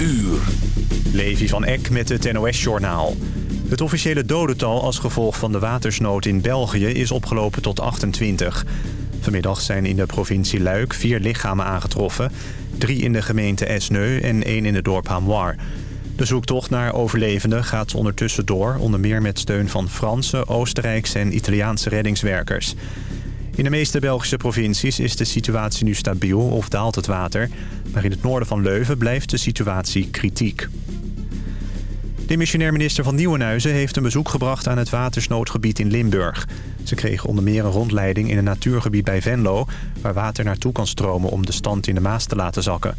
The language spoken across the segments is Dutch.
uur. Levi van Eck met het NOS-journaal. Het officiële dodental als gevolg van de watersnood in België is opgelopen tot 28. Vanmiddag zijn in de provincie Luik vier lichamen aangetroffen. Drie in de gemeente Esneu en één in het dorp Hamoir. De zoektocht naar overlevenden gaat ondertussen door... onder meer met steun van Franse, Oostenrijkse en Italiaanse reddingswerkers. In de meeste Belgische provincies is de situatie nu stabiel of daalt het water. Maar in het noorden van Leuven blijft de situatie kritiek. De missionair minister van Nieuwenhuizen heeft een bezoek gebracht aan het watersnoodgebied in Limburg. Ze kregen onder meer een rondleiding in een natuurgebied bij Venlo... waar water naartoe kan stromen om de stand in de Maas te laten zakken.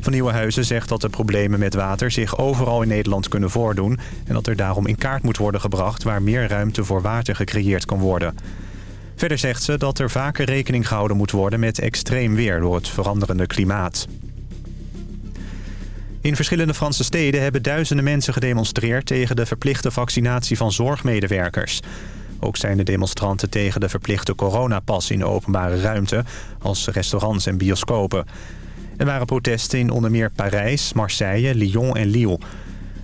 Van Nieuwenhuizen zegt dat de problemen met water zich overal in Nederland kunnen voordoen... en dat er daarom in kaart moet worden gebracht waar meer ruimte voor water gecreëerd kan worden. Verder zegt ze dat er vaker rekening gehouden moet worden met extreem weer door het veranderende klimaat. In verschillende Franse steden hebben duizenden mensen gedemonstreerd... tegen de verplichte vaccinatie van zorgmedewerkers. Ook zijn de demonstranten tegen de verplichte coronapas in de openbare ruimte... als restaurants en bioscopen. Er waren protesten in onder meer Parijs, Marseille, Lyon en Lille.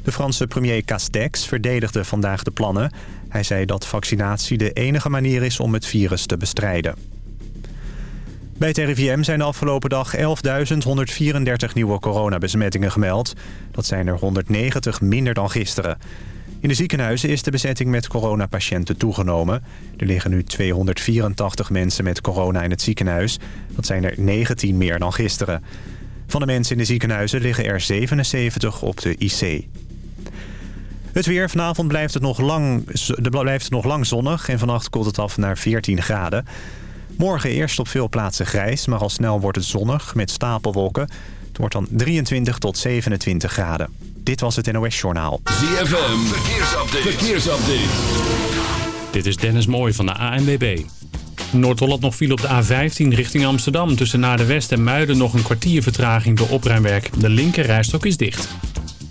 De Franse premier Castex verdedigde vandaag de plannen. Hij zei dat vaccinatie de enige manier is om het virus te bestrijden. Bij het RIVM zijn de afgelopen dag 11.134 nieuwe coronabesmettingen gemeld. Dat zijn er 190 minder dan gisteren. In de ziekenhuizen is de bezetting met coronapatiënten toegenomen. Er liggen nu 284 mensen met corona in het ziekenhuis. Dat zijn er 19 meer dan gisteren. Van de mensen in de ziekenhuizen liggen er 77 op de IC. Het weer. Vanavond blijft het, nog lang, blijft het nog lang zonnig en vannacht koelt het af naar 14 graden. Morgen eerst op veel plaatsen grijs, maar al snel wordt het zonnig met stapelwolken. Het wordt dan 23 tot 27 graden. Dit was het NOS Journaal. ZFM. Verkeersupdate. Verkeersupdate. Dit is Dennis Mooij van de ANWB. Noord-Holland nog viel op de A15 richting Amsterdam. Tussen Naar de West en Muiden nog een kwartier vertraging door opruimwerk. De linker rijstok is dicht.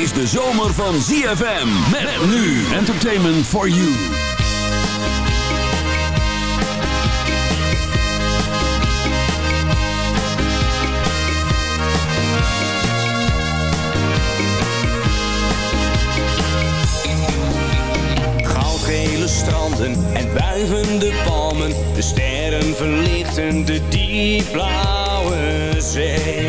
Is de zomer van ZFM. Met nu Entertainment for You. Goudgele stranden en wuivende palmen. De sterren verlichten de diepblauwe zee.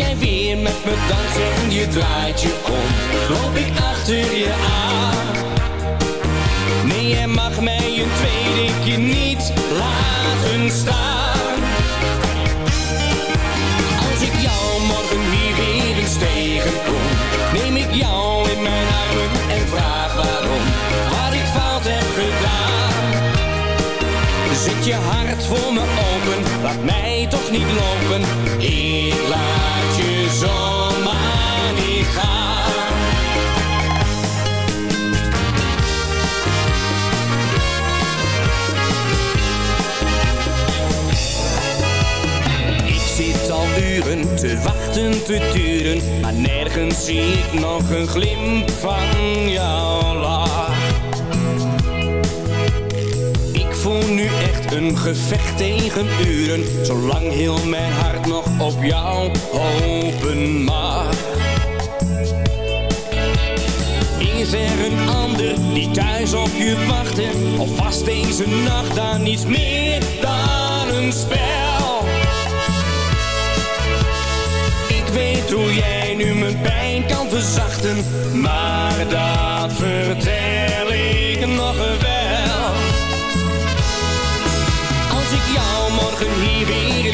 Jij weer met me danst en je draait je om. Loop ik achter je aan. Nee, jij mag mij een tweede keer niet laten staan. Als ik jou morgen hier weer eens tegenkom, neem ik jou in mijn armen en vraag waarom, waar ik fout heb. Zet je hart voor me open, laat mij toch niet lopen, ik laat je zomaar niet gaan. Ik zit al uren te wachten, te turen, maar nergens zie ik nog een glimp van jouw lach. Nu echt een gevecht tegen uren, zolang heel mijn hart nog op jou hopen mag. Is er een ander die thuis op je wachtte? Of was deze nacht dan niets meer dan een spel? Ik weet hoe jij nu mijn pijn kan verzachten, maar dat vertel ik nog wel.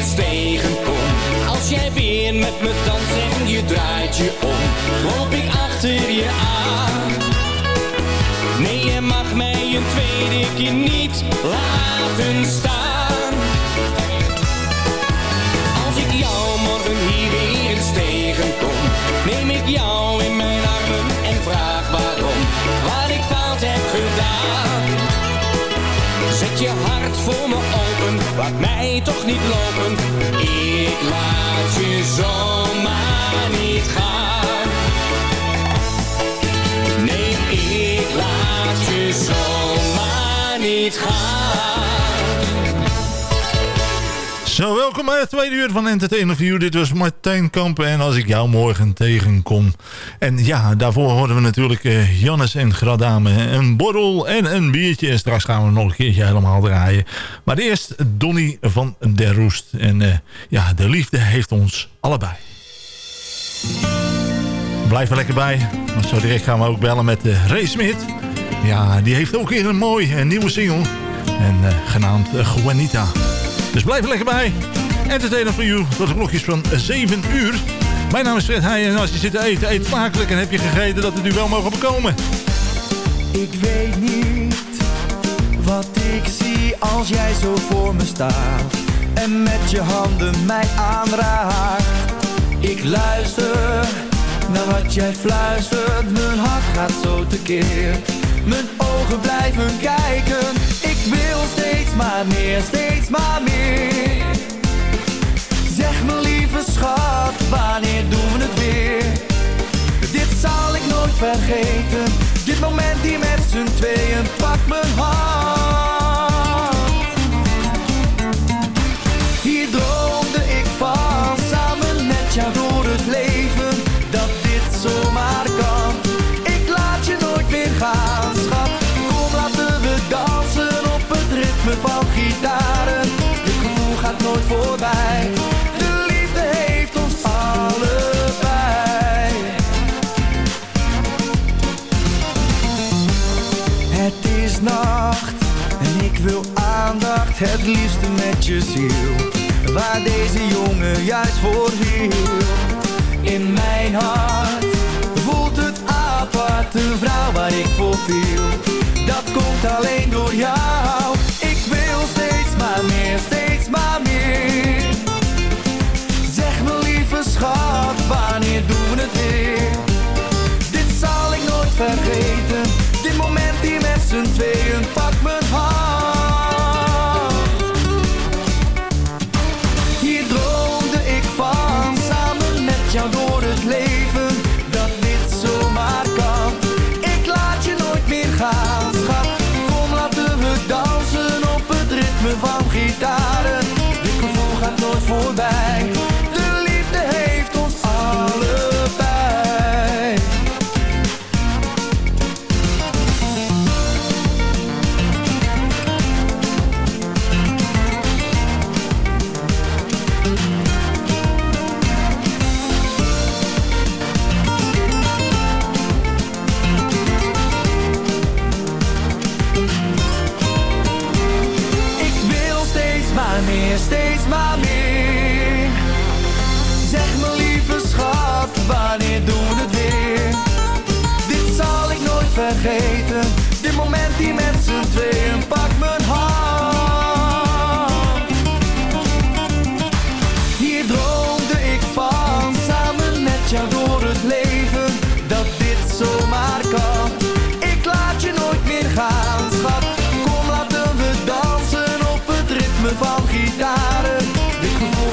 Tegenkom, als jij weer met me danst en je draait je om, loop ik achter je aan. Nee, je mag mij een tweede keer niet laten staan. Als ik jou morgen hier weer tegenkom, neem ik jou in mijn je hart voor me open, laat mij toch niet lopen. Ik laat je zomaar niet gaan. Nee, ik laat je zomaar niet gaan. Zo, welkom bij het tweede uur van Entertainer View. Dit was Martijn Kampen en als ik jou morgen tegenkom. En ja, daarvoor horen we natuurlijk uh, Jannes en Gradame. Een borrel en een biertje. En straks gaan we nog een keertje helemaal draaien. Maar eerst Donny van der Roest. En uh, ja, de liefde heeft ons allebei. Blijf er lekker bij. Want zo direct gaan we ook bellen met uh, Ray Smit. Ja, die heeft ook weer een mooie nieuwe single. En genaamd Juanita. Dus blijf er lekker bij. Entertainer for you tot de klokjes van 7 uur. Mijn naam is Fred Heij en als je zit te eten, eet smakelijk en heb je gegeten dat het u wel mogen bekomen. Ik weet niet wat ik zie als jij zo voor me staat. En met je handen mij aanraakt. Ik luister naar wat jij fluistert. Mijn hart gaat zo tekeer. Mijn ogen blijven kijken. Wil steeds maar meer, steeds maar meer. Zeg me lieve schat, wanneer doen we het weer? Dit zal ik nooit vergeten. Dit moment hier met z'n tweeën, pak mijn hand. Nooit voorbij. De liefde heeft ons allebei. Het is nacht en ik wil aandacht, het liefste met je ziel. Waar deze jongen juist voor viel. In mijn hart voelt het apart, een vrouw waar ik voor viel. Dat komt alleen door jou. Ik wil steeds maar meer, steeds maar meer. Vergeten. Dit moment hier met z'n tweeën, pak mijn hand. Hier droomde ik van, samen met jou door het leven. Dat dit zomaar kan. Ik laat je nooit meer gaan, schat. Kom, laten we dansen op het ritme van gitaren. Dit gevoel gaat nooit voorbij.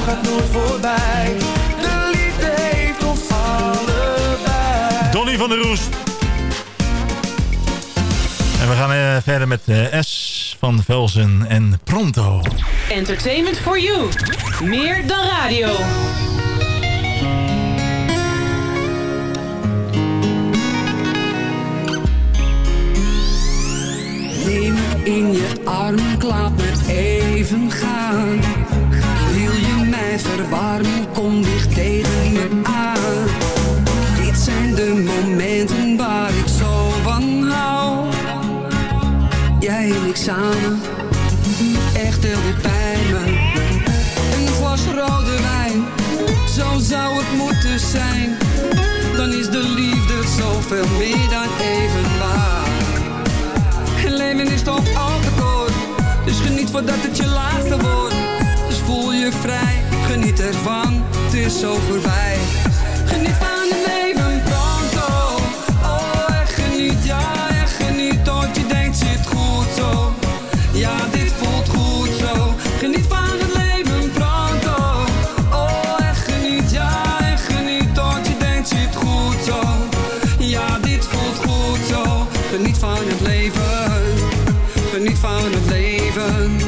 Gaat nooit voorbij. De liefde heeft ons allebei. Donny van der Roest. En we gaan eh, verder met eh, S van Velzen en Pronto. Entertainment for you. Meer dan radio. Neem me in je arm, laat me even gaan. Wil je mij verwarmen, kom dicht tegen me aan. Dit zijn de momenten waar ik zo van hou. Jij en ik samen, echt heel dicht bij me. Een glas rode wijn, zo zou het moeten zijn. Dan is de liefde zoveel meer dan even waar. Het leven is toch al te kort Dus geniet voordat het je laatste wordt Dus voel je vrij, geniet ervan Het is zo voorbij. Geniet van het leven pronto. Oh, echt geniet, ja, echt geniet Tot je denkt, zit goed zo. Ja, dit voelt goed zo. Geniet van het leven pronto. Oh, echt geniet, ja, echt geniet Tot je denkt, zit goed zo. Ja, dit voelt goed zo. Geniet van het leven. Geniet van het leven.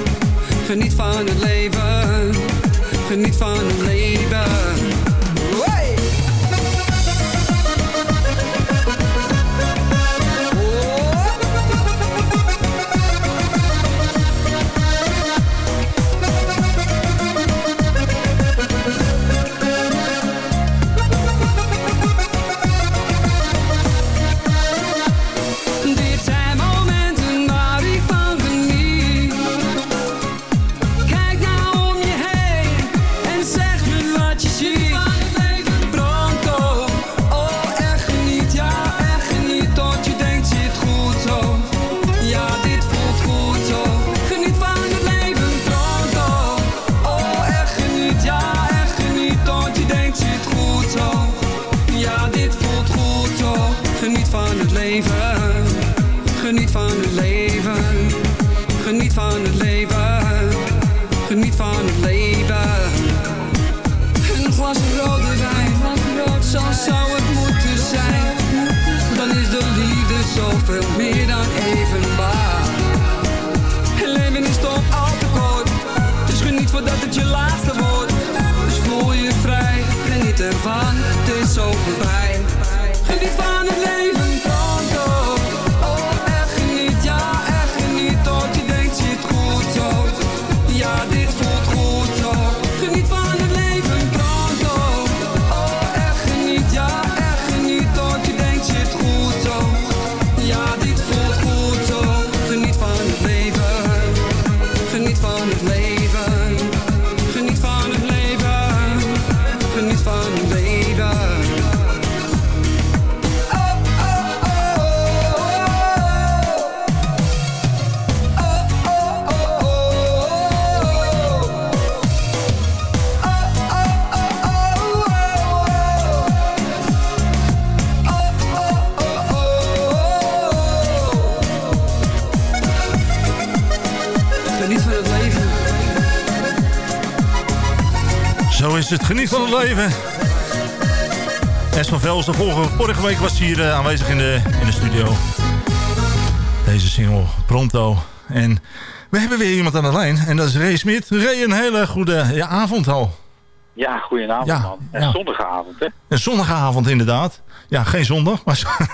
Geniet van het leven. Geniet van het leven. Is het. Geniet van het leven. Es van Vels, de vorige, vorige week was hier eh, aanwezig in de, in de studio. Deze single, Pronto. En we hebben weer iemand aan de lijn. En dat is Ray Smit. Ray, een hele goede ja, avond al. Ja, goedenavond Ja, man. En ja. zonnige avond, hè? Een zonnige avond inderdaad. Ja, geen zondag. Maar...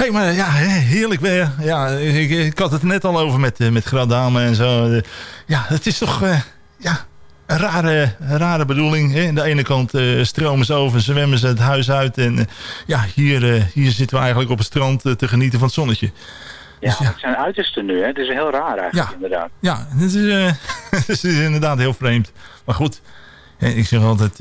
hey, maar ja, heerlijk weer. Ja, ik, ik had het net al over met, eh, met Gradame en zo. Ja, het is toch eh, ja, een rare, een rare bedoeling. Hè? Aan de ene kant eh, stromen ze over, zwemmen ze het huis uit. En eh, ja, hier, eh, hier zitten we eigenlijk op het strand te genieten van het zonnetje. Ja, Dus ja. het zijn uiterste nu, hè? Het is heel raar eigenlijk, Ja. inderdaad. Ja, het is, het is inderdaad heel vreemd. Maar goed, ik zeg altijd...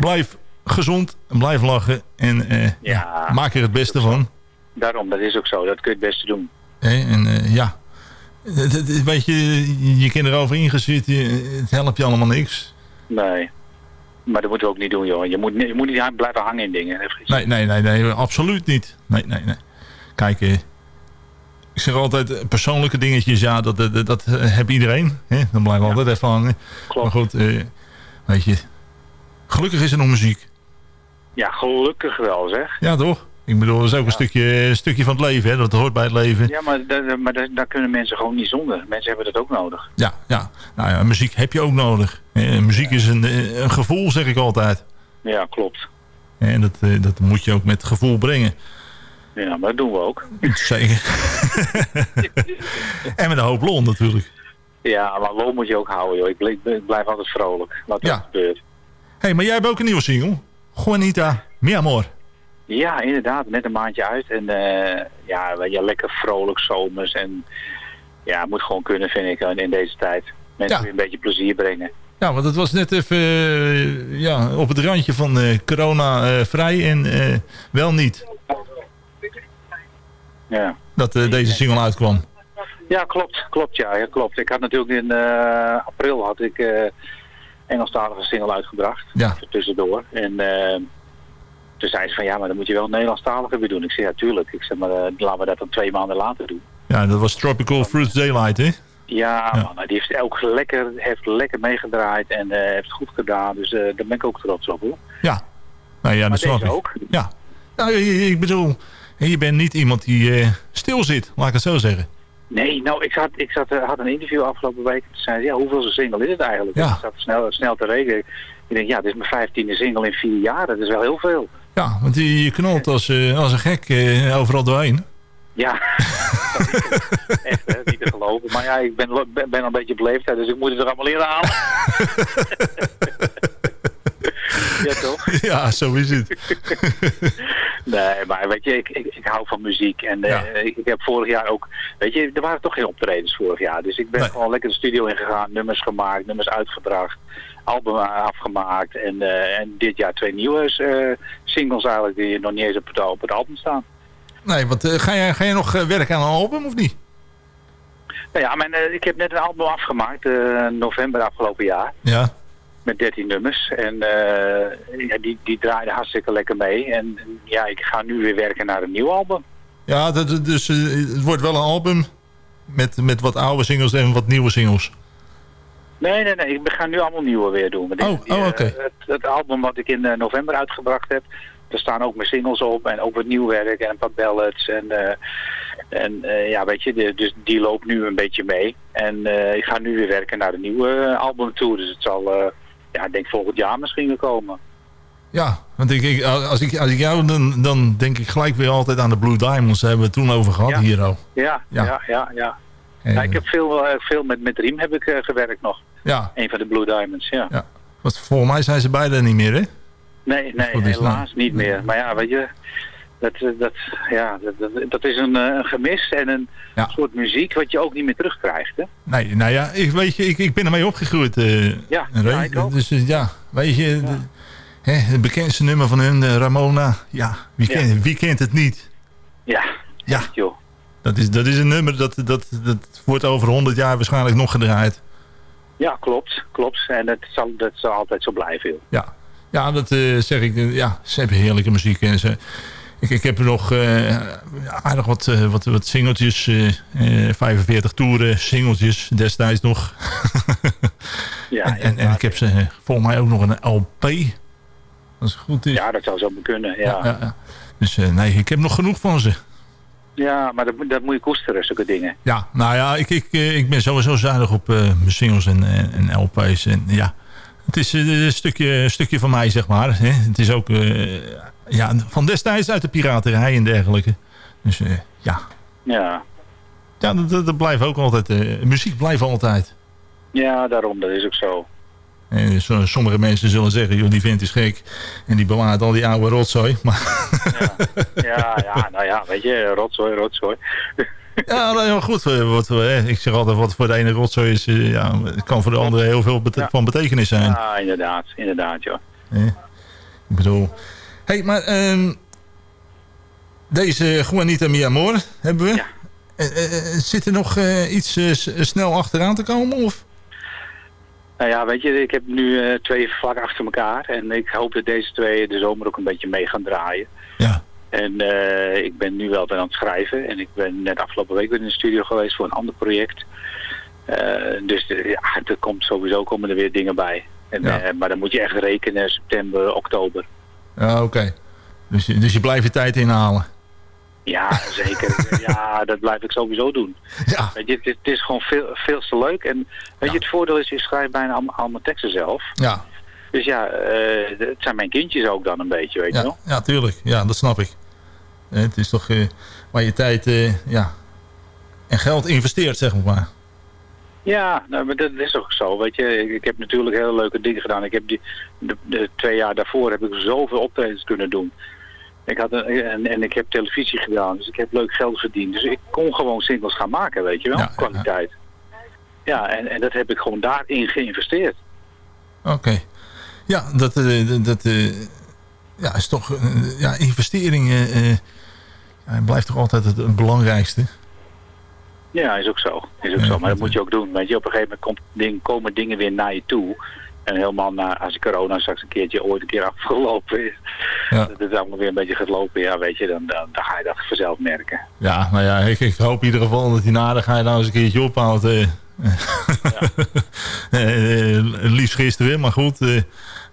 blijf gezond, blijf lachen en Ja. maak er het beste van. Daarom, dat is ook zo. Dat kun je het beste doen. En ja, weet je, je kind erover ingezet, je- het helpt je allemaal niks. Nee. Maar dat moeten we ook niet doen, joh. Je moet, niet- je moet niet blijven hangen in dingen. Nee, nee, nee, nee, absoluut niet. Nee, nee, nee. Kijk, eh, ik zeg altijd, eh, persoonlijke dingetjes, ja, dat, dat, dat eh, heb iedereen. Hè? Dan blijven we altijd even hangen. Klopt. Maar goed, eh, weet je, gelukkig is er nog muziek. Ja, gelukkig wel, zeg. Ja, toch? Ik bedoel, dat is ook een, stukje, een stukje van het leven, hè? Dat hoort bij het leven. Ja, maar, daar, maar daar, daar kunnen mensen gewoon niet zonder. Mensen hebben dat ook nodig. Ja, ja. Nou ja, muziek heb je ook nodig. Eh, muziek is een, eh, een gevoel, zeg ik altijd. Ja, klopt. En dat, eh, dat moet je ook met gevoel brengen. Ja, maar dat doen we ook. Zeker. en met een hoop lol natuurlijk. Ja, maar lol moet je ook houden, joh. Ik blijf, ik blijf altijd vrolijk. Wat er Ja. gebeurt. Hé, hey, maar jij hebt ook een nieuwe single. Juanita, mi amor. Ja, inderdaad. Net een maandje uit. En eh, ja, je, lekker vrolijk zomers. En ja, het moet gewoon kunnen, vind ik, in deze tijd. Mensen Ja. weer een beetje plezier brengen. Ja, want het was net even eh, ja, op het randje van eh, corona vrij en wel niet Ja. dat deze single uitkwam. Ja, klopt. Klopt, ja. ja klopt. Ik had natuurlijk in april had ik Engelstalige single uitgebracht. Ja. Tussendoor. En toen zei ze van ja, maar dan moet je wel een Nederlandstalige weer doen. Ik zei ja, tuurlijk. Ik zeg maar, eh, laten we dat dan twee maanden later doen. Ja, dat was Tropical Fruits Daylight, hè? Ja, Ja. man, die heeft ook lekker, heeft lekker meegedraaid en eh, heeft goed gedaan. Dus eh, daar ben ik ook trots op hoor. Ja. Nou ja, dat snap ik. ook. Ja. Nou, ik bedoel, je bent niet iemand die stil zit, laat ik het zo zeggen. Nee, nou, ik, zat, ik zat, had een interview afgelopen week. Toen zei ze, ja, hoeveel single is het eigenlijk? Ja. Ik zat snel, snel te rekenen. Ik denk, ja, dit is mijn vijftiende single in vier jaar. Dat is wel heel veel. Ja, want je, knalt als, eh, als een gek eh, overal doorheen. Ja, echt hè, niet te geloven. Maar ja, ik ben, ben, ben al een beetje op leeftijd, dus ik moet het er allemaal in halen. ja, toch? ja, zo is het. Nee, maar weet je, ik, ik, ik hou van muziek. En eh, ik, ik heb vorig jaar ook... Weet je, er waren toch geen optredens vorig jaar. Dus ik ben Nee. gewoon lekker de studio ingegaan. Nummers gemaakt, nummers uitgebracht. Album afgemaakt. En, eh, en dit jaar twee nieuwe eh, singles eigenlijk die nog niet eens op het, op het album staan. Nee, want eh, ga, je, ga je nog werken aan een album of niet? Nou ja, mijn, ik heb net een album afgemaakt. november afgelopen jaar. Ja. Met 13 nummers. En ja, die, die draaide hartstikke lekker mee. En ja, ik ga nu weer werken naar een nieuw album. Ja, dat, dus het wordt wel een album met, met wat oude singles en wat nieuwe singles. Nee, nee, nee. Ik ga nu allemaal nieuwe weer doen. Oh, die, oh, eh, oké. het, het album wat ik in eh, november uitgebracht heb, daar staan ook mijn singles op en ook wat nieuw werk en een paar ballads. En, eh, en eh, ja, weet je, de- dus die loopt nu een beetje mee. En eh, ik ga nu weer werken naar een nieuwe eh, album toe. Dus het zal, eh, ja, ik denk volgend jaar misschien weer komen. Ja, want ik, als, ik, als ik jou, dan, dan denk ik gelijk weer altijd aan de Blue Diamonds. Daar hebben we het toen over gehad Ja. hier al. Ja, Ja. ja, ja. Ja, ik heb veel, eh, veel met, met Riem heb ik eh, gewerkt nog. ja, Een van de Blue Diamonds, ja. ja. Want volgens mij zijn ze beide niet meer, hè? Nee, nee, helaas niet meer. Maar ja, weet je, dat, eh, dat, ja, dat, dat, is een, eh, een gemis en een Ja. soort muziek wat je ook niet meer terugkrijgt. Hè? Nee, nou ja, ik, weet je, ik, ik ben ermee opgegroeid. eh Ja, ja, ik ook. Dus eh, ja, weet je, de- hè, het bekendste nummer van hun, eh, Ramona. Ja, wie. Kent, wie kent het niet? Ja, Ja. joh. Dat is, dat is een nummer dat, dat, dat wordt over 100 jaar waarschijnlijk nog gedraaid. Ja, klopt, klopt. En dat zal, dat zal altijd zo blijven, joh. Ja, ja dat eh, zeg ik. eh, ja, ze hebben heerlijke muziek. En ze, ik, ik heb er nog eh, aardig wat, wat, wat singeltjes. eh, eh, 45 toeren, singeltjes destijds nog. Ja, en, en, en ik heb ze volgens mij ook nog een LP. Als het goed is. ja, dat zou zo kunnen, ja. Ja, ja. Dus nee, ik heb nog genoeg van ze. Ja, maar dat, moet- dat moet je koesteren, zulke dingen. Ja, nou ja, ik, ik, eh, ik ben sowieso zuinig op eh, mijn singles en, en, en LP's. En ja, het is eh, een stukje, een stukje van mij, zeg maar. Hè. Het is ook eh, ja, van destijds uit de piraterij en dergelijke. Dus eh, ja, Ja. ja dat, dat, blijft ook altijd. eh, muziek blijft altijd. ja, daarom, dat is ook zo. En zo- sommige mensen zullen zeggen, joh, die vent is gek. En die bewaart al die oude rotzooi. Maar Ja, ja, nou ja, weet je, rotzooi, rotzooi. ja, nou ja, goed. eh, Wat, eh, ik zeg altijd, wat voor de ene rotzooi is, eh, ja, het kan voor de andere heel veel bete- Ja. van betekenis zijn. Ja, inderdaad, inderdaad, joh. Hè? Ik bedoel... hey, maar ehm, deze Juanita Mi Amor hebben we. Ja. Zit er nog iets snel achteraan te komen? Of? Nou ja, weet je, ik heb nu eh, twee vlak achter elkaar. En ik hoop dat deze twee de zomer ook een beetje mee gaan draaien. Ja. En eh, ik ben nu wel weer aan het schrijven. En ik ben net afgelopen week weer in de studio geweest voor een ander project. Eh, dus ja, er komt sowieso komen er weer dingen bij. En, Ja. maar dan moet je echt rekenen september, oktober. Ja, oké. Dus, dus je blijft je tijd inhalen. Ja, zeker. ja, dat blijf ik sowieso doen. Ja. Weet je, het, is- het is gewoon veel, veel te leuk. En weet je, het voordeel is, je schrijft bijna allemaal, allemaal teksten zelf. Ja, Dus ja, eh, het zijn mijn kindjes ook dan een beetje, weet je wel. ja tuurlijk. Ja, dat snap ik. Het is toch eh, waar je tijd eh, ja, en geld investeert, zeg maar. Ja, nou, maar dat is ook zo, weet je. Ik, ik heb natuurlijk hele leuke dingen gedaan. Ik heb die, de, de twee jaar daarvoor heb ik zoveel optredens kunnen doen. Ik had een, en, en ik heb televisie gedaan, dus ik heb leuk geld verdiend. Dus ik kon gewoon singles gaan maken, weet je wel, Ja, kwaliteit. Ja, en, en dat heb ik gewoon daarin geïnvesteerd. Oké. Ja, dat, eh, dat- eh, ja, is toch... eh, ja, investering ja, blijft toch altijd het, belangrijkste. Ja, is ook zo. Is ook Ja, zo. Maar dat dat- moet je ook doen. Weet je, op een gegeven moment komt ding, komen dingen weer naar je toe. En helemaal na, als de corona straks een keertje ooit een keer afgelopen is. Ja. Dat het allemaal weer een beetje gaat lopen. Ja, weet je, dan, dan, dan ga je dat vanzelf merken. Ja, nou ja, ik, ik hoop in ieder geval dat die je nou eens een keertje ophoudt. eh. Eh, eh, liefst gisteren, maar goed. eh,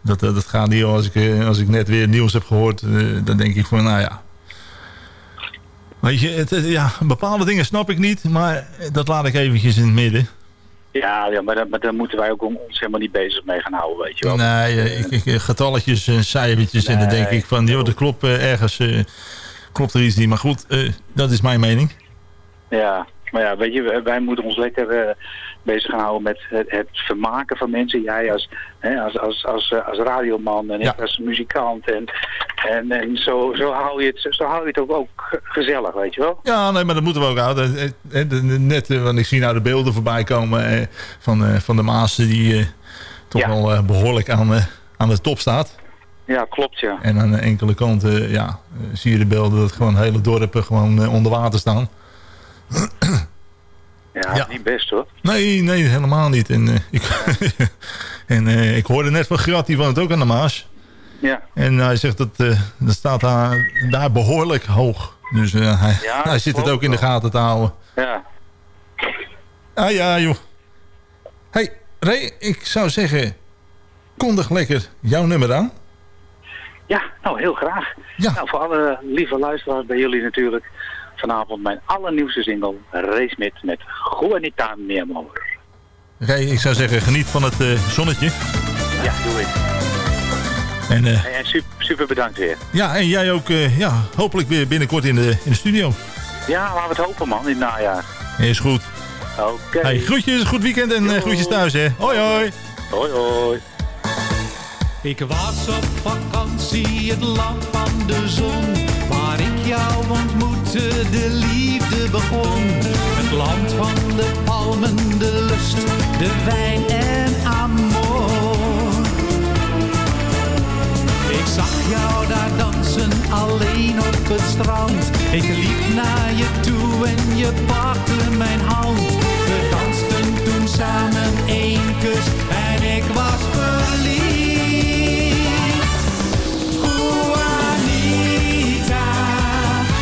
dat, dat, gaat niet als ik, eh, als ik net weer nieuws heb gehoord. eh, dan denk ik van, nou ja. Weet je, het- ja, bepaalde dingen snap ik niet. Maar dat laat ik eventjes in het midden. Ja, ja maar, dan moeten wij ook ons helemaal niet bezig mee gaan houden, weet je wel. Nee, ik, ik, getalletjes en cijfertjes. En dan denk ik van, joh, dat klopt eh, ergens. eh, klopt er iets niet. Maar goed, eh, dat is mijn mening. Ja, maar ja, weet je, wij- moeten ons lekker bezig gaan houden met het, het vermaken van mensen. Jij als, hè, als, als, als, eh, als radioman en Ja. ik als muzikant. En, en, en zo, zo, hou je het, zo hou je het ook, ook ge- gezellig, weet je wel. Ja, nee, maar dat moeten we ook houden. Eh, eh, Net, want ik zie nou de beelden voorbij komen van, van de Maas die toch Ja. wel eh, behoorlijk aan, aan de top staat. Ja, klopt ja. En aan de enkele kanten ja, zie je de beelden dat gewoon hele dorpen gewoon onder water staan. Ja, Ja. niet best hoor. Nee, nee, helemaal niet. En, eh, ik, en eh, ik hoorde net van Grat, die woont ook aan de Maas. Ja, En hij zegt dat eh, dat staat daar, daar behoorlijk hoog. Dus hij, Ja, hij zit het ook in de gaten te houden. ja. Ah ja, joh. hey, Ray, ik zou zeggen... kondig lekker jouw nummer aan. Ja, nou heel graag. Ja. Nou, voor alle lieve luisteraars bij jullie natuurlijk. Vanavond mijn allernieuwste single, Race Mit met Juanita Meermoor. Ray, ik zou zeggen, geniet van het eh, zonnetje. Ja, doe ik. En, eh, En super, super bedankt weer. ja, en jij ook, eh, ja, hopelijk weer binnenkort in de, in de studio. Ja, laten we het hopen man, in het najaar. Is goed. Oké. Hey, groetjes, goed weekend en eh, groetjes thuis, hè. Hoi, hoi. Hoi hoi. Ik was op vakantie, het land van de zon. Waar ik jou ontmoette, de liefde begon. Het land van de palmen, de lust, de wijn en amor. Ik zag jou daar dansen, alleen op het strand. Ik liep naar je toe en je pakte mijn hand. We dansten toen samen één kus en ik was verliefd.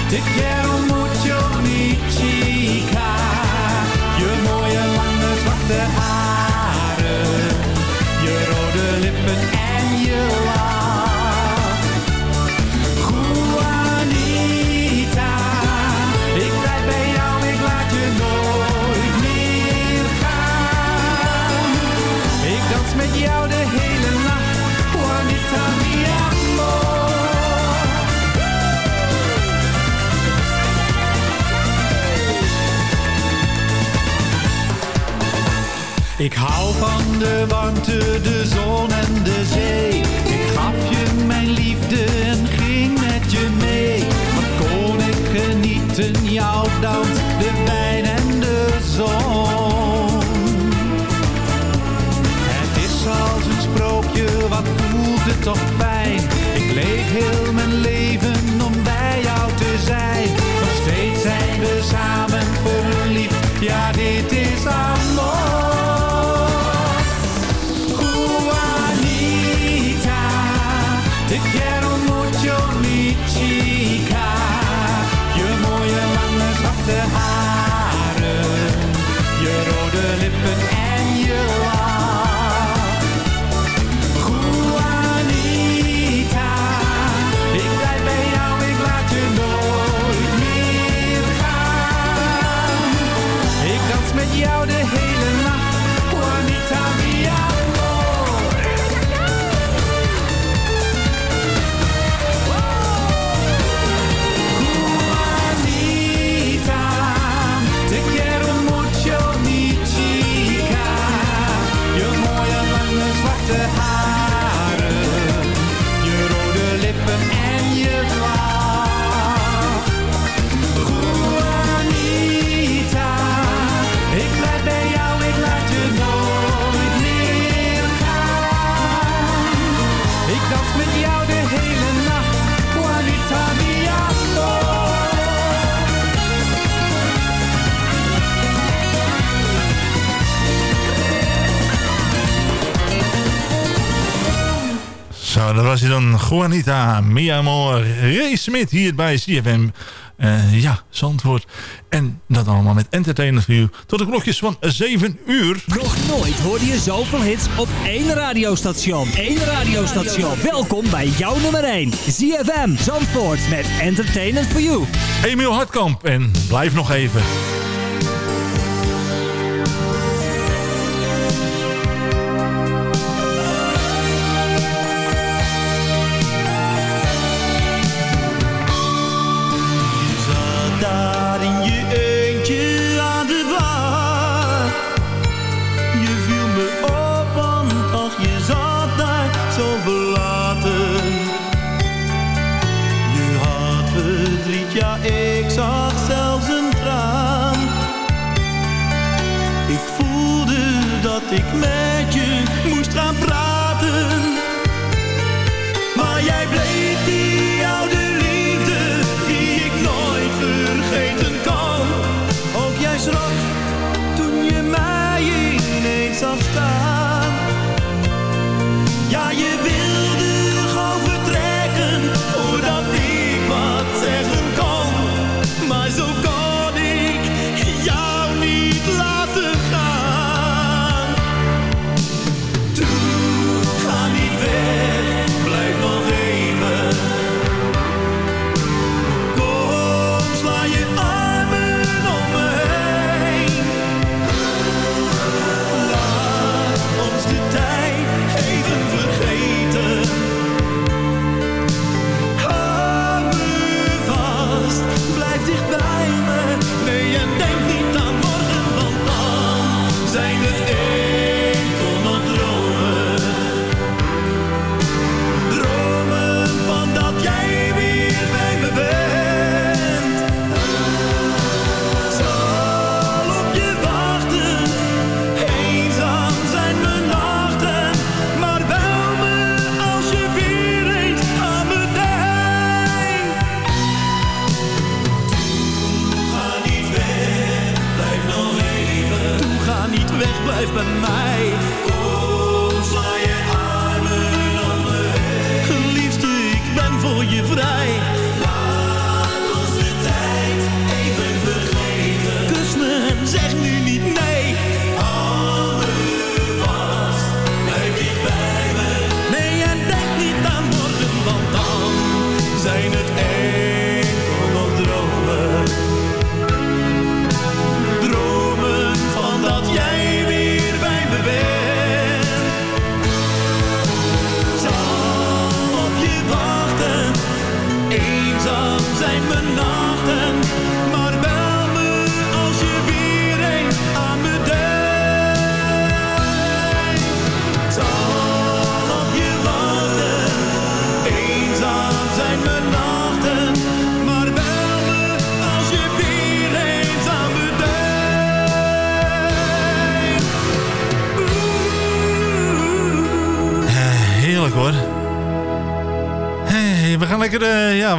Te Ik hou van de warmte, de zon en de zee. Ik gaf je mijn liefde en ging met je mee. Wat kon ik genieten, jouw dans, de wijn en de zon. Het is als een sprookje, wat voelt het toch fijn. Ik leef heel dat was hij dan. Juanita, Mia amor, Ray Smit hier bij CFM. Eh, ja, Zandvoort. En dat allemaal met Entertainer You. Tot de klokjes van 7 uur. Nog nooit hoorde je zoveel hits op één radiostation. Eén radiostation. Welkom bij jouw nummer 1. ZFM Zandvoort met Entertainment for You. Emiel Hartkamp en blijf nog even.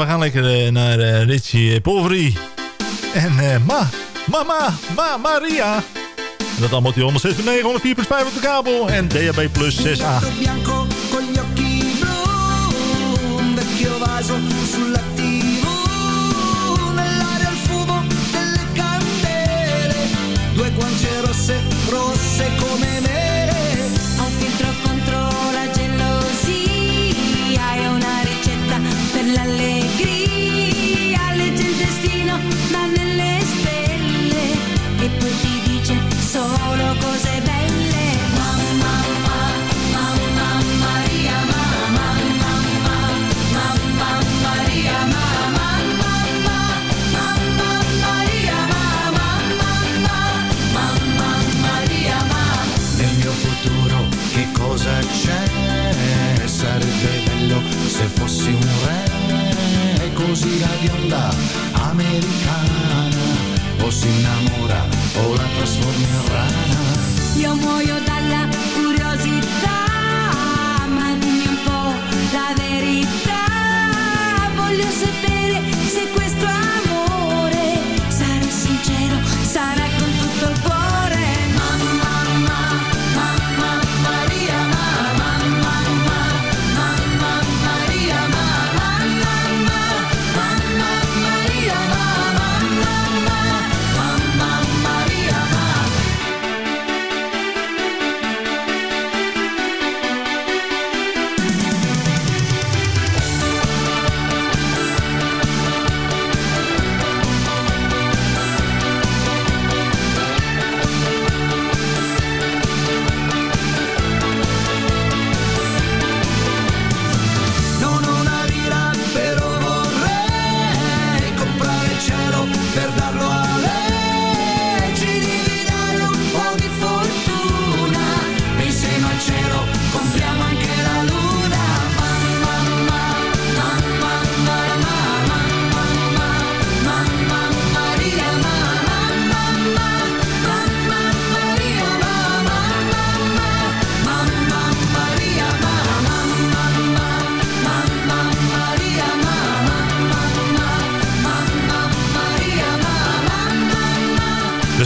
we gaan lekker eh, naar eh, Richie Poveri. En uh, ma, mama, ma, Maria. En dat allemaal op die 106.9, 104.5 op de kabel. En DHB plus 6a. Due guance rosse, rosse come me no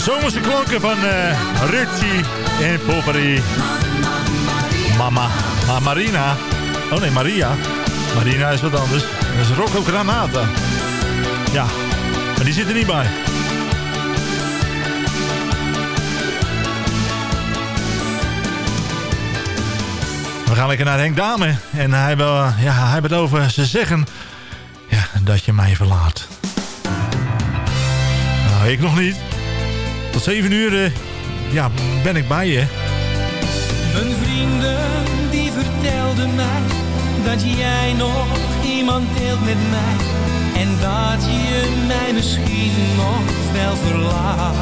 zomerse klanken van Ritchie en Poppery. Mama. Maar Marina. Oh nee, Maria. Marina is wat anders. Dat is Rocco Granata. Ja, maar die zit er niet bij. We gaan lekker naar Henk Dame. En hij wil, ja, hij heeft het over ze zeggen ja, dat je mij verlaat. Nou, ik nog niet. Tot 7 uur eh, ja, ben ik bij je. Mijn vrienden die vertelden mij dat jij nog iemand deelt met mij en dat je mij misschien nog wel verlaat.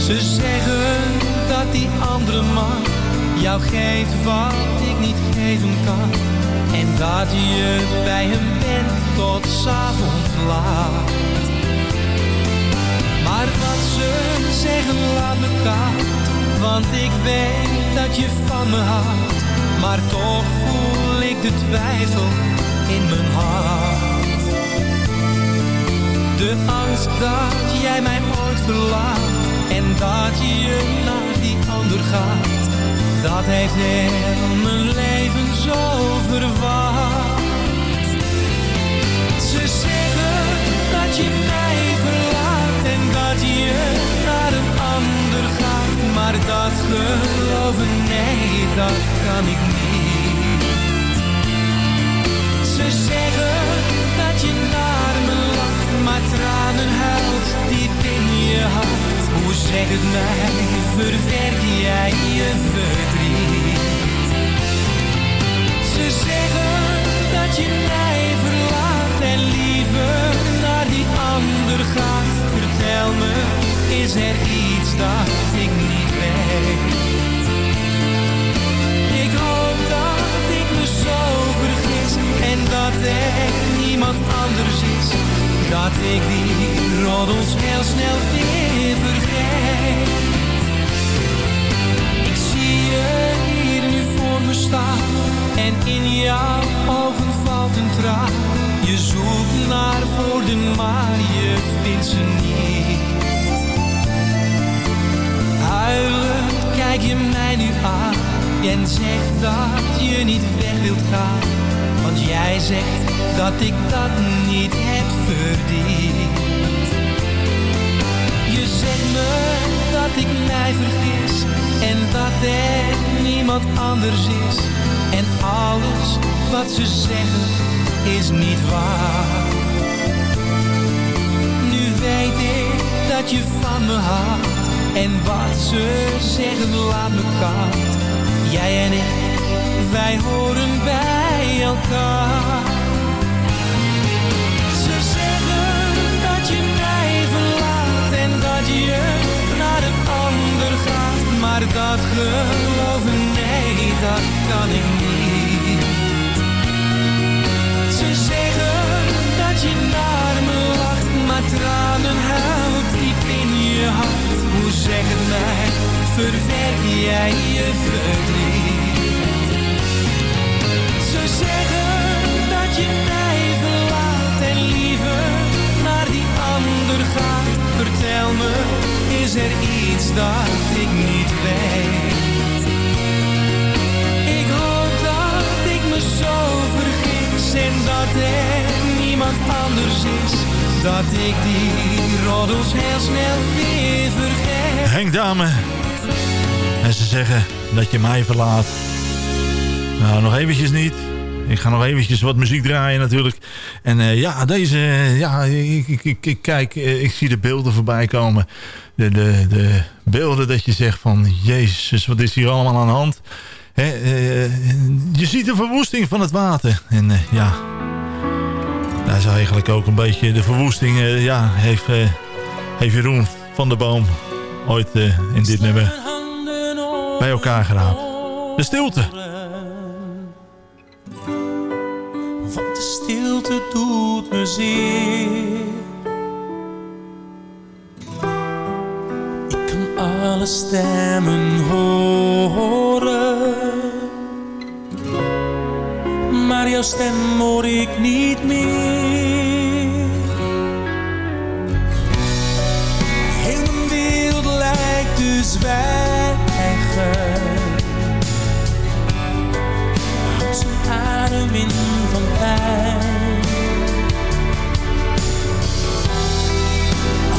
Ze zeggen dat die andere man jou geeft wat ik niet geven kan en dat je bij hem bent tot 's avonds laat. Maar wat ze zeggen laat me koud Want ik weet dat je van me houdt. Maar toch voel ik de twijfel in mijn hart. De angst dat jij mij ooit verlaat. En dat je naar die ander gaat. Dat heeft heel mijn leven zo verwacht. Ze zeggen dat je mij dat je naar een ander gaat. Maar dat geloven, nee, dat kan ik niet. Ze zeggen dat je naar me lacht, maar tranen huilt diep in je hart. Hoe zeg het mij, verwerk jij je verdriet? Ze zeggen dat je mij verlaat en liever naar die ander gaat. Is er iets dat ik niet weet? Ik hoop dat ik me zo vergis en dat er niemand anders is. Dat ik die roddels heel snel weer vergeet. Ik zie je hier nu voor me staan en in jouw ogen valt een traan. Je zoekt naar woorden, maar je vindt ze niet. Huilend kijk je mij nu aan en zegt dat je niet weg wilt gaan. Want jij zegt dat ik dat niet heb verdiend. Je zegt me dat ik mij vergis en dat er niemand anders is. En alles wat ze zeggen is niet waar. Weet ik dat je van me houdt en wat ze zeggen laat me koud. Jij en ik, wij horen bij elkaar. Ze zeggen dat je mij verlaat en dat je naar een ander gaat. Maar dat geloven, nee, dat kan ik niet. Ze zeggen dat je naar tranen huilt diep in je hart. Hoe zeg het mij, verwerk jij je verdriet? Ze zeggen dat je mij verlaat en liever naar die ander gaat. Vertel me, is er iets dat Dat ik die roddels heel snel weer vergeet. Henk Dame. En ze zeggen dat je mij verlaat. Nou, nog eventjes niet. Ik ga nog eventjes wat muziek draaien natuurlijk. En eh, ja, deze... Ja, ik, ik, ik, kijk, eh, ik zie de beelden voorbij komen. De, de, de beelden dat je zegt van... Jezus, wat is hier allemaal aan de hand? Eh, je ziet de verwoesting van het water. En eh, ja... Dat is eigenlijk ook een beetje de verwoesting... eh, ja, heeft, eh, heeft Jeroen van der Boom ooit eh, in dit nummer bij elkaar gedaan. De stilte. Want de stilte doet me zeer. Ik kan alle stemmen horen. Maar jouw stem hoor ik niet meer. Heel mijn wereld lijkt te zwijgen. Houdt zijn adem in van pijn.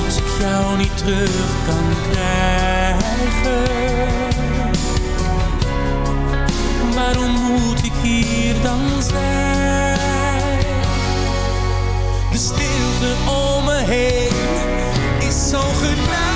Als ik jou niet terug kan krijgen. Waarom moet ik hier dan zijn? De stilte om me heen is zo genadeloos.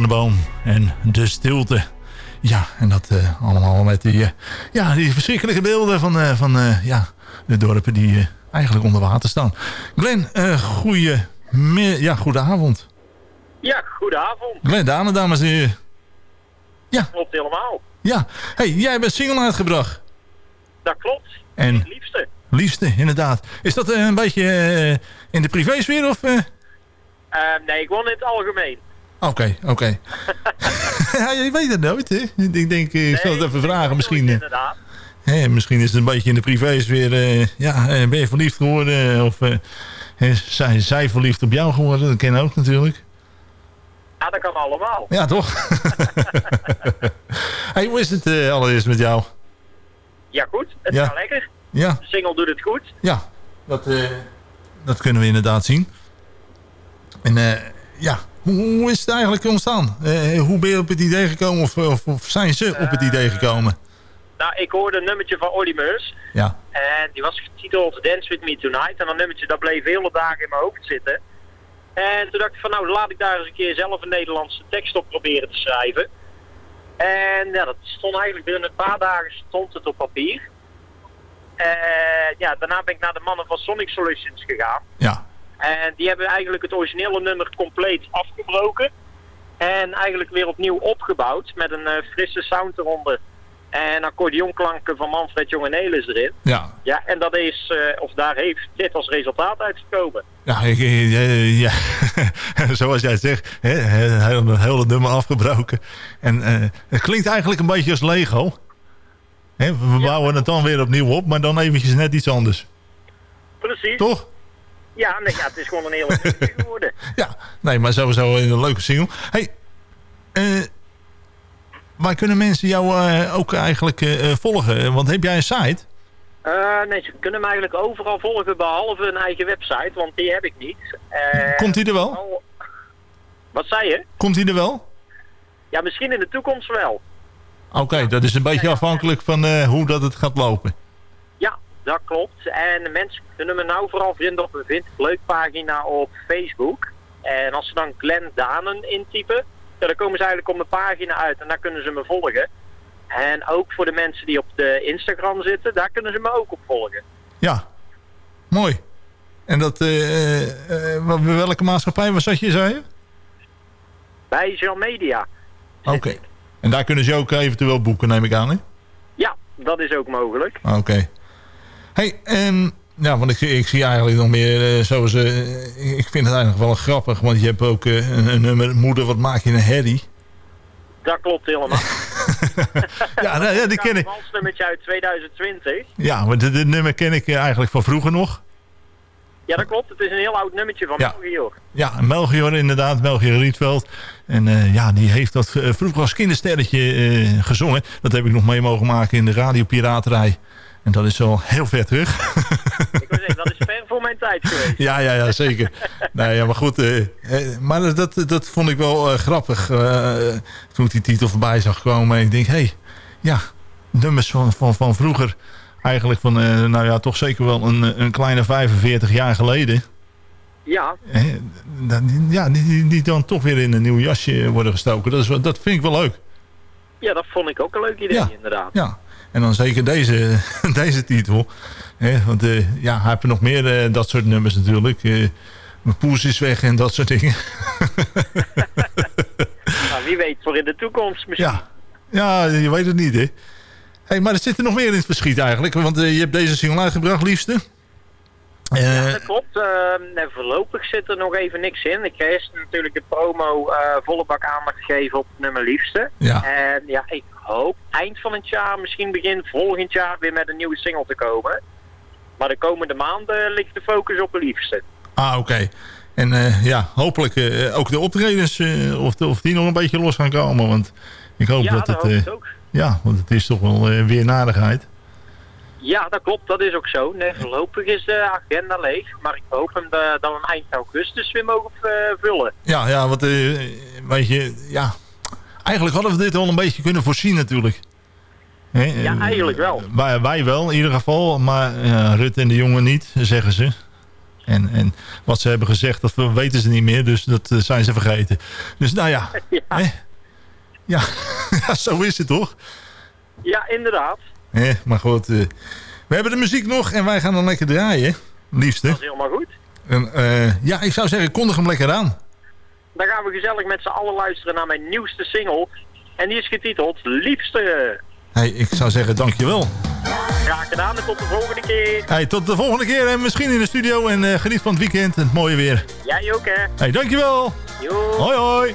Van der Boom. En De Stilte. Ja, en dat eh, allemaal met die, eh, ja, die verschrikkelijke beelden van, eh, van ja, de dorpen die eigenlijk onder water staan. Glenn, goeie, ja, goedenavond. Ja, goedenavond. Glenn Dane, dames en heren. Klopt helemaal. Ja, hey, jij bent single uitgebracht. Dat klopt. En Het liefste. liefste, inderdaad. Is dat een beetje in de privésfeer of... nee, gewoon in het algemeen. Oké, oké. ja, je weet het nooit, hè? Ik denk, eh, ik zal het even vragen. Misschien, eh, Inderdaad. hè, misschien is het een beetje in de privésfeer... eh ja, ben je verliefd geworden? Of zijn zij verliefd op jou geworden? Dat ken ook natuurlijk. Ja, dat kan allemaal. Ja, toch? hey, hoe is het eh, allereerst met jou? Ja, goed. Het Ja. gaat lekker. Ja, De single doet het goed. ja. Dat, dat kunnen we inderdaad zien. En ja, hoe, is het eigenlijk ontstaan? Eh, hoe ben je op het idee gekomen? Of, of, of zijn ze op het idee gekomen? Nou, ik hoorde een nummertje van Olly Meurs. Ja. En die was getiteld Dance With Me Tonight. En dat nummertje dat bleef hele dagen in mijn hoofd zitten. En toen dacht ik van nou, laat ik daar eens een keer zelf een Nederlandse tekst op proberen te schrijven. En ja, dat stond eigenlijk binnen een paar dagen stond het op papier. En ja, daarna ben ik naar de mannen van Sonic Solutions gegaan. Ja. En die hebben eigenlijk het originele nummer compleet afgebroken. En eigenlijk weer opnieuw opgebouwd met een eh, frisse sound eronder. En accordeonklanken van Manfred Jongenelis erin. Ja. Ja, en dat is, eh, of daar heeft dit als resultaat uitgekomen. Ja, ik, eh, ja, zoals jij zegt, hè, hele nummer afgebroken. En het klinkt eigenlijk een beetje als Lego. Hè, we bouwen het dan weer opnieuw op, maar dan eventjes net iets anders. Precies. Toch? Ja, nee, ja het is gewoon een hele geworden. Ja, nee, maar sowieso een leuke single. Hey, eh, waar kunnen mensen jou eh, ook eigenlijk eh, volgen? Want heb jij een site? Nee, ze kunnen me eigenlijk overal volgen behalve een eigen website, want die heb ik niet. Komt die er wel? al- Wat zei je? Komt die er wel? Ja, misschien in de toekomst wel. Oké, dat is een beetje afhankelijk van hoe dat het gaat lopen. Dat klopt. En de mensen kunnen me nou vooral vinden op een Vind Leuk pagina op Facebook. En als ze dan Glenn Danen intypen, ja, dan komen ze eigenlijk op mijn pagina uit en daar kunnen ze me volgen. En ook voor de mensen die op de Instagram zitten, daar kunnen ze me ook op volgen. Ja, mooi. En dat, eh, bij welke maatschappij was dat je, zei je? Bij Jean Media. Oké. En daar kunnen ze ook eventueel boeken, neem ik aan, hè? Ja, dat is ook mogelijk. Oké. Hey. Ja, want ik, ik zie eigenlijk nog meer eh, zoals... eh, ik vind het eigenlijk wel grappig, want je hebt ook eh, een, een nummer... Moeder, wat maak je een herrie? Dat klopt helemaal. Ja, nou, ja die ken ik. Een nummertje uit 2020. Ja, maar dit, dit nummer ken ik eigenlijk van vroeger nog. Ja, dat klopt. Het is een heel oud nummertje van Ja. Melchior. Ja, Melchior inderdaad, Melchior Rietveld. En ja, die heeft dat vroeger als kindersterretje gezongen. Dat heb ik nog mee mogen maken in de radiopiraterij. En dat is al heel ver terug. Ik wil zeggen, dat is ver voor mijn tijd geweest. ja, ja, ja, zeker. nou ja, maar goed. eh, eh, maar dat, dat vond ik wel eh, grappig. toen ik die titel voorbij zag komen. En ik denk, hé, hey, ja, nummers van, van, van vroeger. Eigenlijk van, nou ja, toch zeker wel een, een kleine 45 jaar geleden. Ja, ja, die, dan toch weer in een nieuw jasje worden gestoken. Dat, is, dat vind ik wel leuk. ja, dat vond ik ook een leuk idee Ja. inderdaad. Ja. En dan zeker deze, deze titel. Hè, want eh, ja, hij heeft er nog meer eh, dat soort nummers natuurlijk. Eh, mijn poes is weg en dat soort dingen. Nou, wie weet voor in de toekomst misschien. Ja, ja je weet het niet hè. Hey, maar er zit er nog meer in het verschiet eigenlijk. Want je hebt deze single uitgebracht, liefste. Eh, Dat klopt. nee, voorlopig zit er nog even niks in. Ik ga eerst natuurlijk de promo eh, volle bak aandacht geven op nummer liefste. Ja. En ja, ik hoop eind van het jaar, misschien begin volgend jaar, weer met een nieuwe single te komen. Maar de komende maanden ligt de focus op de liefste. Ah, oké. En eh, ja, hopelijk ook de optredens, of, de- of die nog een beetje los gaan komen. Want ik hoop Ja, dat dat het... hoop ook. ja, want het is toch wel weer nadigheid. Ja, dat klopt. Dat is ook zo. Nee, voorlopig is de agenda leeg. Maar ik hoop hem de, dat we hem eind augustus weer mogen eh, vullen. Ja, ja, want eh, weet je, ja... Eigenlijk hadden we dit al een beetje kunnen voorzien natuurlijk. Hè, Ja, eh, eigenlijk wel. Wij, wij wel, in ieder geval. Maar ja, Rut en de jongen niet, zeggen ze. En, en wat ze hebben gezegd, dat weten ze niet meer. Dus dat eh, zijn ze vergeten. Dus nou ja. Ja, ja, zo is het toch? ja inderdaad. Hè, maar goed, eh, we hebben de muziek nog en wij gaan dan lekker draaien. Liefste. Dat is helemaal goed. En, eh, ja, ik zou zeggen, kondig hem lekker aan. Dan gaan we gezellig met z'n allen luisteren naar mijn nieuwste single. En die is getiteld Liefste. Hey, ik zou zeggen, dankjewel. Graag gedaan en tot de volgende keer. Hey, tot de volgende keer en misschien in de studio. En eh, geniet van het weekend en het mooie weer. Jij ook hè. Hey, dankjewel. Joe. Hoi hoi.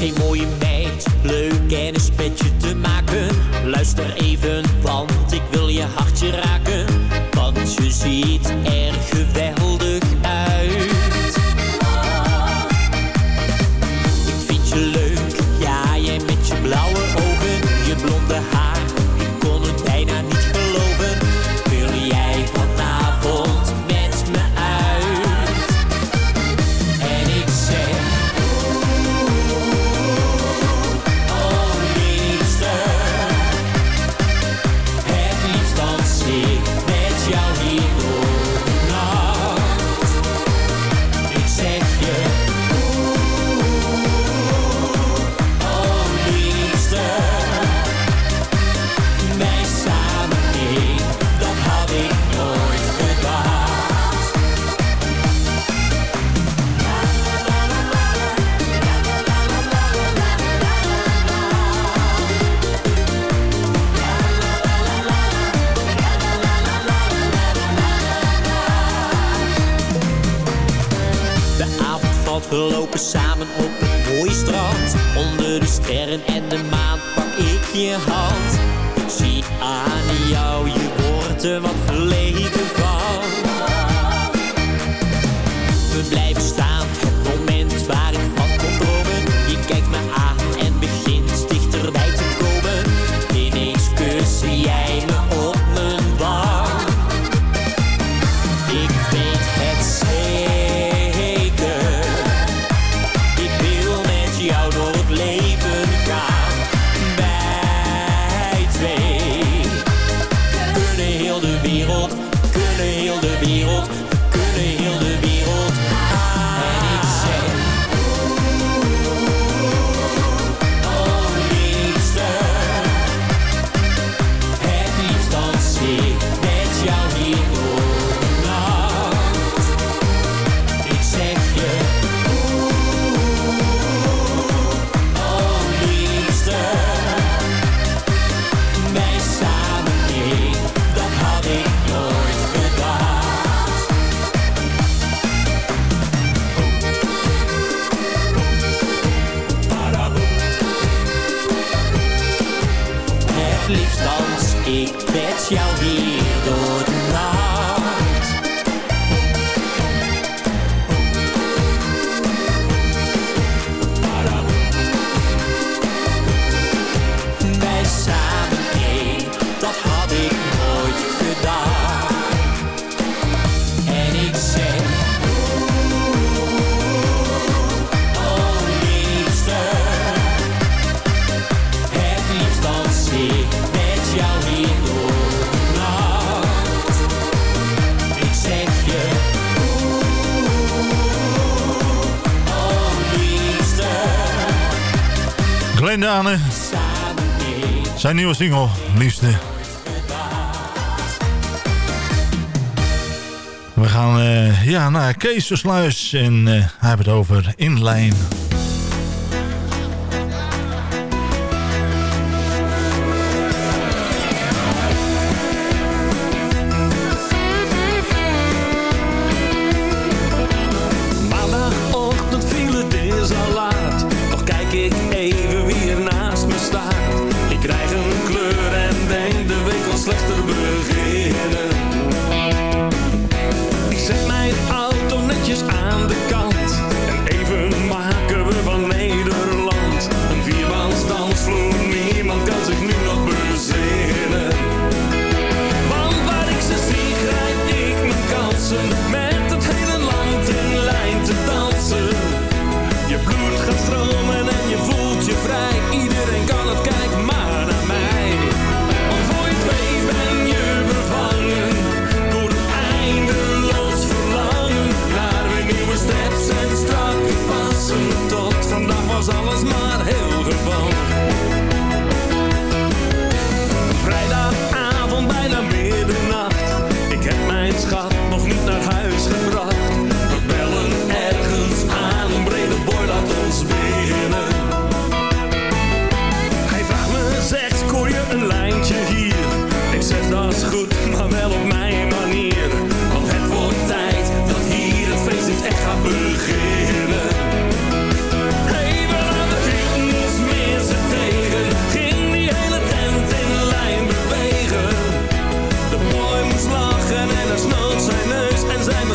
Geen mooie meid, leuk en een spetje te maken. Luister even, want ik wil je hartje raken. Want je ziet er geweldig We lopen samen op het mooie strand. Onder de sterren en de maan pak ik je hand. Zie aan jou, je wordt er wat. Glendane. Zijn nieuwe single, liefste. We gaan eh, ja, naar Keesersluis en eh, uh, hebben het over Inlijn.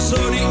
sorry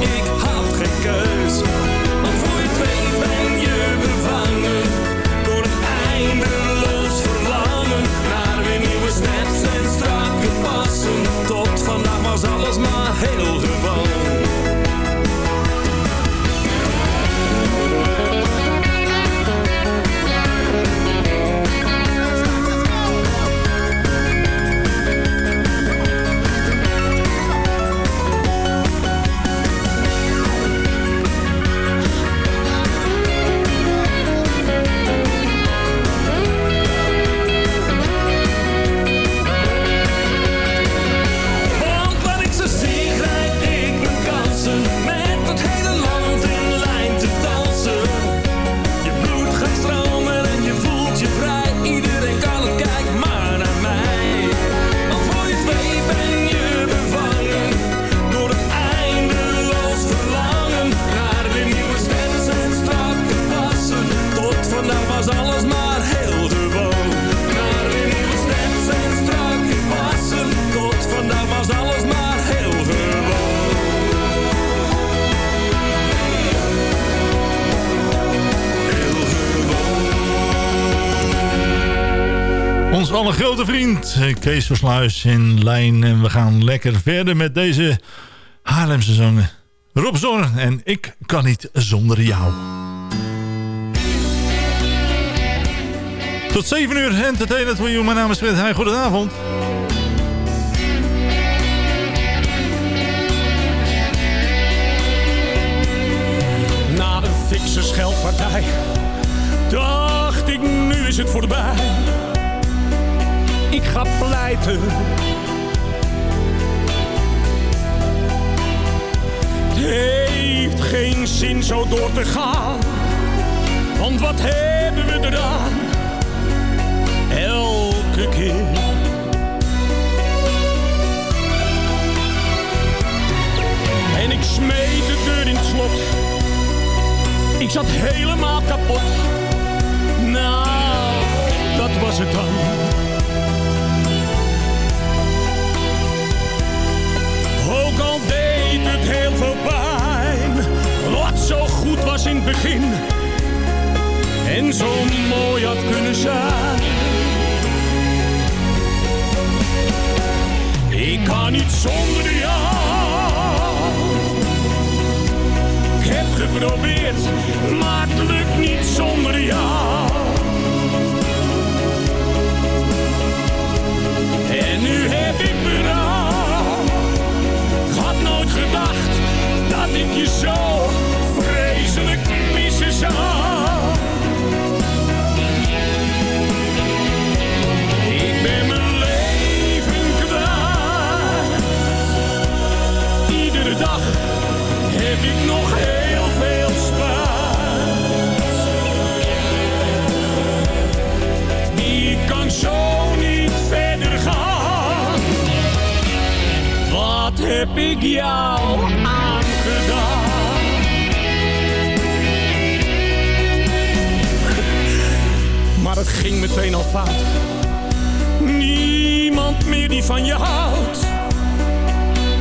eh, Kees Versluis in lijn. En we gaan lekker verder met deze Haarlemse zanger. Rob Zorn en ik kan niet zonder jou. Tot 7 uur entertainment voor jou. Mijn naam is Fred Heij. Goedenavond. Na een fikse scheldpartij dacht ik, nu is het voorbij. Ik ga pleiten. Het heeft geen zin zo door te gaan. Want wat hebben we eraan? Elke keer. En ik smeet de deur in het slot. Ik zat helemaal kapot. Nou, dat was het dan. Ook al deed het heel veel pijn. Wat zo goed was in het begin. En zo mooi had kunnen zijn. Ik kan niet zonder jou. Ik heb geprobeerd, maar het lukt niet zonder jou. En nu heb ik ik je zo vreselijk missen. Ik ben mijn leven kwijt. Iedere dag heb ik nog heel veel spijt. Ik kan zo niet verder gaan. Wat heb ik jou aangedaan? Het ging meteen al fout. Niemand meer die van je houdt.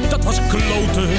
Dat was kloten.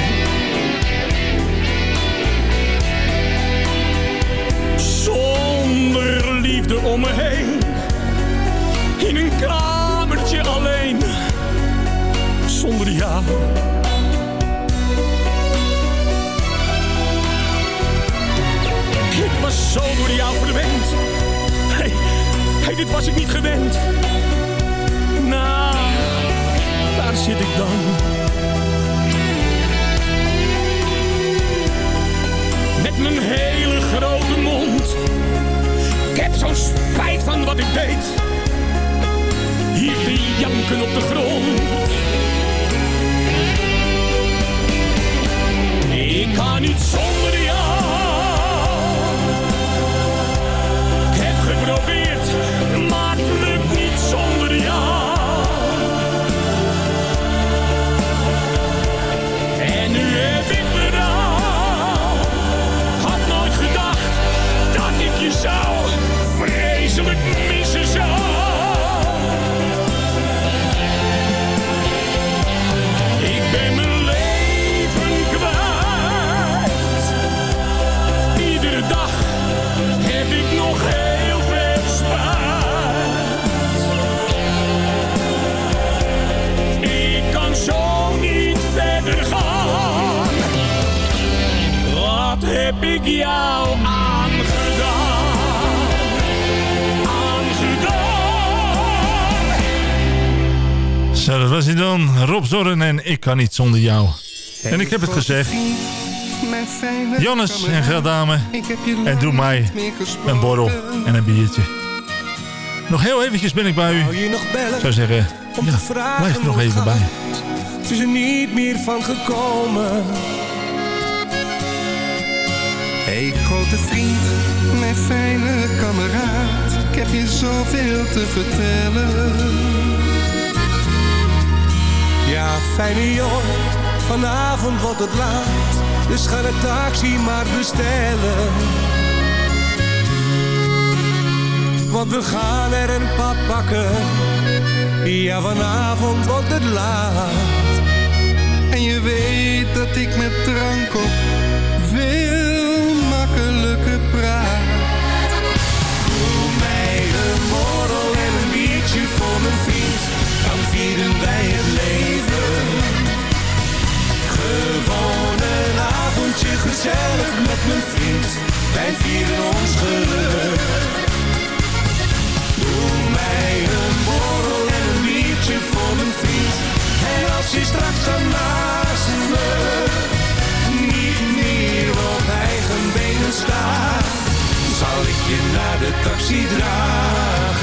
Ik kan niet zonder jou. En ik heb het gezegd. Jannes en Gradame. En doe mij een borrel en een biertje. Nog heel eventjes ben ik bij u. Ik zou zeggen, ja, blijf er nog even bij. Het is er niet meer van gekomen. Hey grote vriend, mijn fijne kameraad, ik heb je zoveel te vertellen. Ja, fijne jongen, vanavond wordt het laat. Dus ga de taxi maar bestellen. Want we gaan er een pap pakken. Ja, vanavond wordt het laat. En je weet dat ik met drank op veel makkelijker praat. Doe mij een borrel en een biertje voor mijn vriend. Dan vieren wij het leven. Avondje gezellig met mijn vriend. Wij vieren ons geluk. Doe mij een borrel en een biertje voor mijn vriend. En als je straks dan naast me niet meer op eigen benen staat, zal ik je naar de taxi dragen.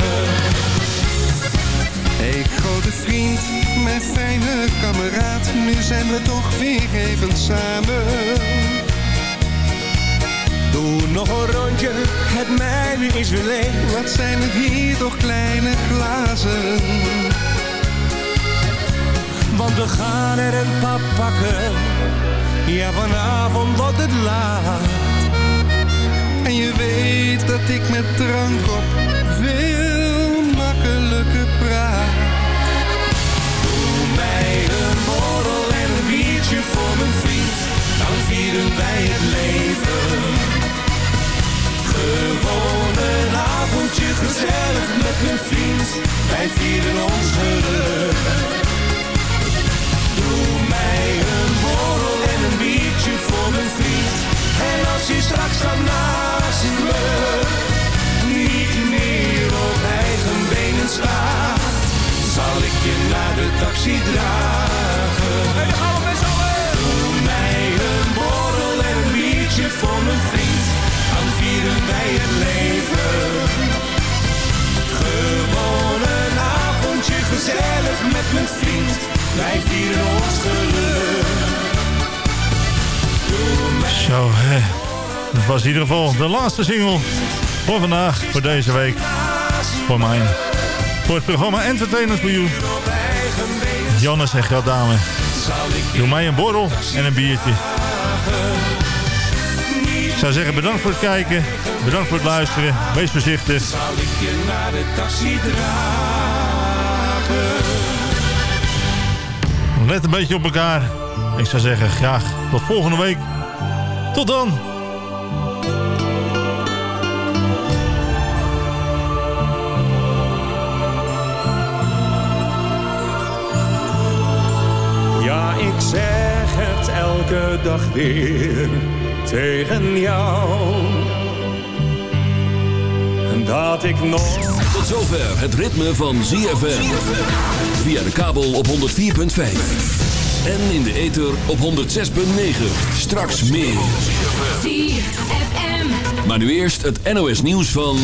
Hey grote vriend, mijn fijne kameraad, nu zijn we toch weer even samen. Doe nog een rondje, het mijne is weer leeg. Wat zijn het hier toch kleine glazen? Want we gaan er een pap pakken. Ja, vanavond wordt het laat. En je weet dat ik met drank op veel was in ieder geval de laatste single voor vandaag, voor deze week. Voor mij. Voor het programma Entertainment for You. Jannes en Gradame. Doe mij een borrel en een biertje. Ik zou zeggen bedankt voor het kijken. Bedankt voor het luisteren. Wees voorzichtig. Zal ik je naar de taxi dragen? Let een beetje op elkaar. Ik zou zeggen graag tot volgende week. Tot dan. Zeg het elke dag weer tegen jou. En dat ik nog... Tot zover het ritme van ZFM. Via de kabel op 104.5. En in de ether op 106.9. Straks meer. Maar nu eerst het NOS nieuws van...